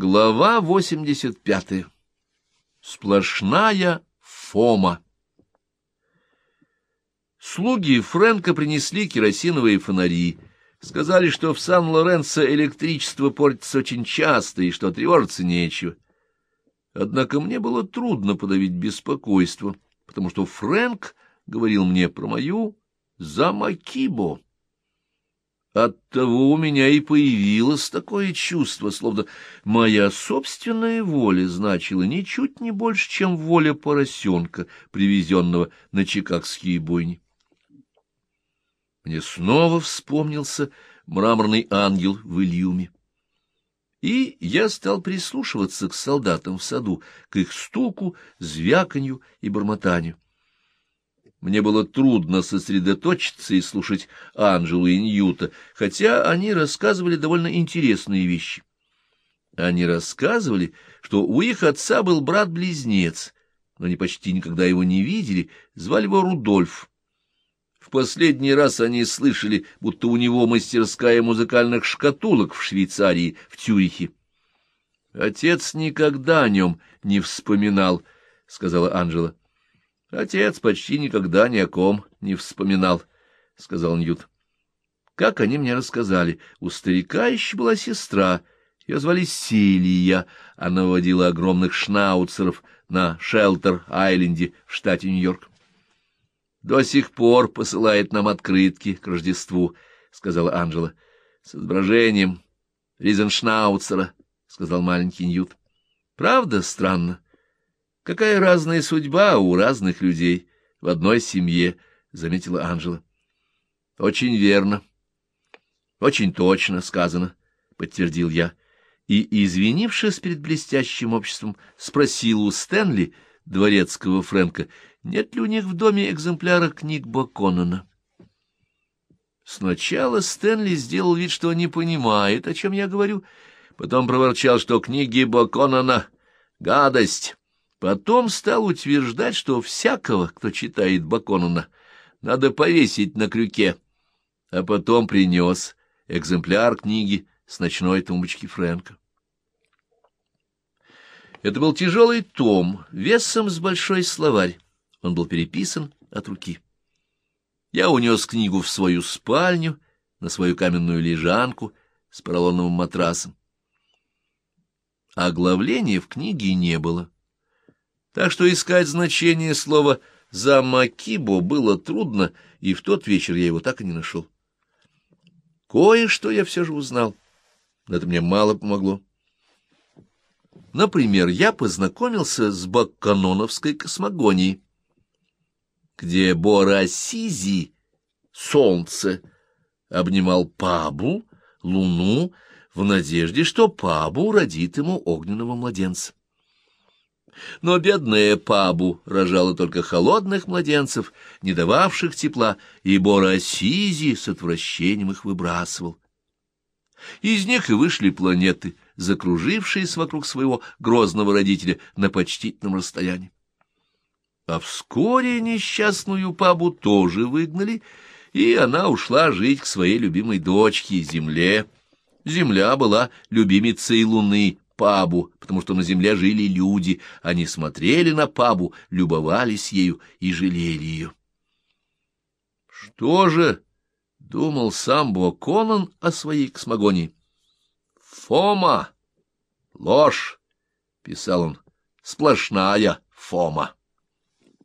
Глава 85. Сплошная фома. Слуги Фрэнка принесли керосиновые фонари. Сказали, что в Сан-Лоренцо электричество портится очень часто и что тревожиться нечего. Однако мне было трудно подавить беспокойство, потому что Фрэнк говорил мне про мою Замакибо. Оттого у меня и появилось такое чувство, словно моя собственная воля значила ничуть не больше, чем воля поросенка, привезенного на чикагские бойни. Мне снова вспомнился мраморный ангел в Ильюме. И я стал прислушиваться к солдатам в саду, к их стуку, звяканью и бормотанию. Мне было трудно сосредоточиться и слушать Анжелу и Ньюта, хотя они рассказывали довольно интересные вещи. Они рассказывали, что у их отца был брат-близнец, но они почти никогда его не видели, звали его Рудольф. В последний раз они слышали, будто у него мастерская музыкальных шкатулок в Швейцарии, в Тюрихе. «Отец никогда о нем не вспоминал», — сказала Анжела. — Отец почти никогда ни о ком не вспоминал, — сказал Ньют. — Как они мне рассказали, у старика еще была сестра, ее звали Силия, она водила огромных шнауцеров на Шелтер-Айленде в штате Нью-Йорк. — До сих пор посылает нам открытки к Рождеству, — сказала Анжела. — С изображением Ризеншнауцера, — сказал маленький Ньют. — Правда странно? — Какая разная судьба у разных людей в одной семье, — заметила Анжела. — Очень верно. Очень точно сказано, — подтвердил я. И, извинившись перед блестящим обществом, спросил у Стэнли, дворецкого Фрэнка, нет ли у них в доме экземпляра книг Баконана. Сначала Стэнли сделал вид, что не понимает, о чем я говорю, потом проворчал, что книги Баконана — гадость, Потом стал утверждать, что всякого, кто читает Баконана, надо повесить на крюке, а потом принес экземпляр книги с ночной тумбочки Фрэнка. Это был тяжелый том, весом с большой словарь. Он был переписан от руки. Я унес книгу в свою спальню, на свою каменную лежанку с поролоновым матрасом. Оглавления в книге не было. Так что искать значение слова «замакибо» было трудно, и в тот вечер я его так и не нашел. Кое-что я все же узнал, но это мне мало помогло. Например, я познакомился с бакканоновской космогонией, где Борасизи, солнце, обнимал Пабу, луну, в надежде, что Пабу родит ему огненного младенца. Но бедная Пабу рожала только холодных младенцев, не дававших тепла, и Борасизи с отвращением их выбрасывал. Из них и вышли планеты, закружившиеся вокруг своего грозного родителя на почтительном расстоянии. А вскоре несчастную Пабу тоже выгнали, и она ушла жить к своей любимой дочке, Земле. Земля была любимицей Луны, Пабу, потому что на земле жили люди. Они смотрели на Пабу, любовались ею и жалели ее. Что же думал сам Боконан о своей космогонии? «Фома! Ложь!» — писал он. «Сплошная Фома!»